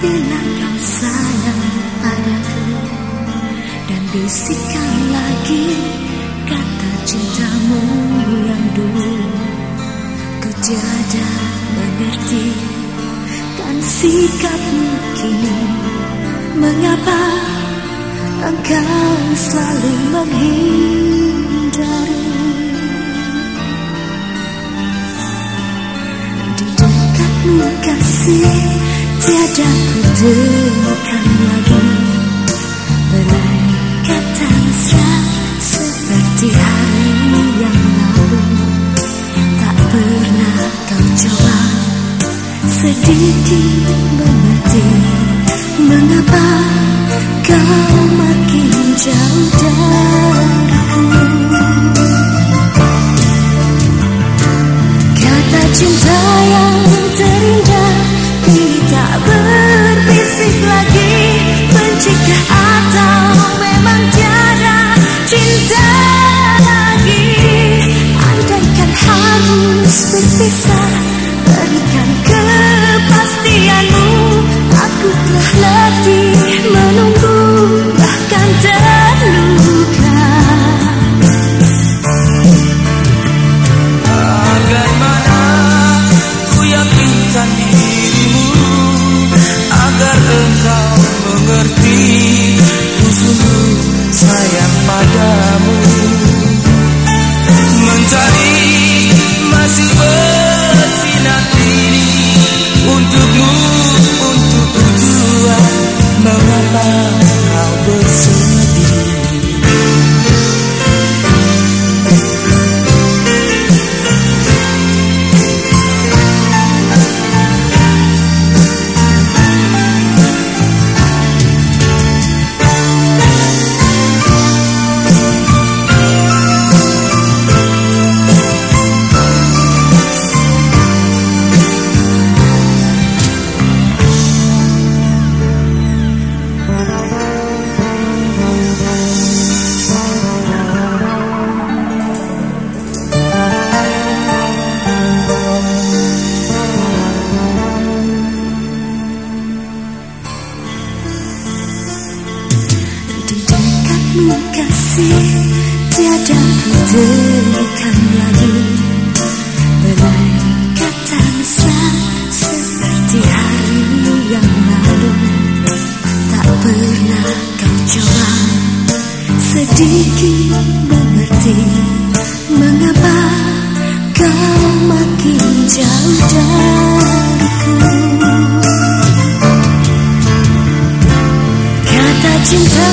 Katakanlah kasih bila kau sayang padaku Dan bisikan lagi kata cintamu yang dulu. Ku tiada mengerti kan sikapmu kini Mengapa engkau selalu menghindari? Kasih tiada ku temukan lagi Belai kata seperti hari yang lalu. Tak pernah kau coba sedikit mengerti Mengapa beside kasih Tiada temukan lagi. Belai kata mesra Seperti hari yang lalu. Tak pernah kau coba. Sedikit mengerti Mengapa kau makin jauh dariku. Kata cinta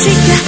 지켜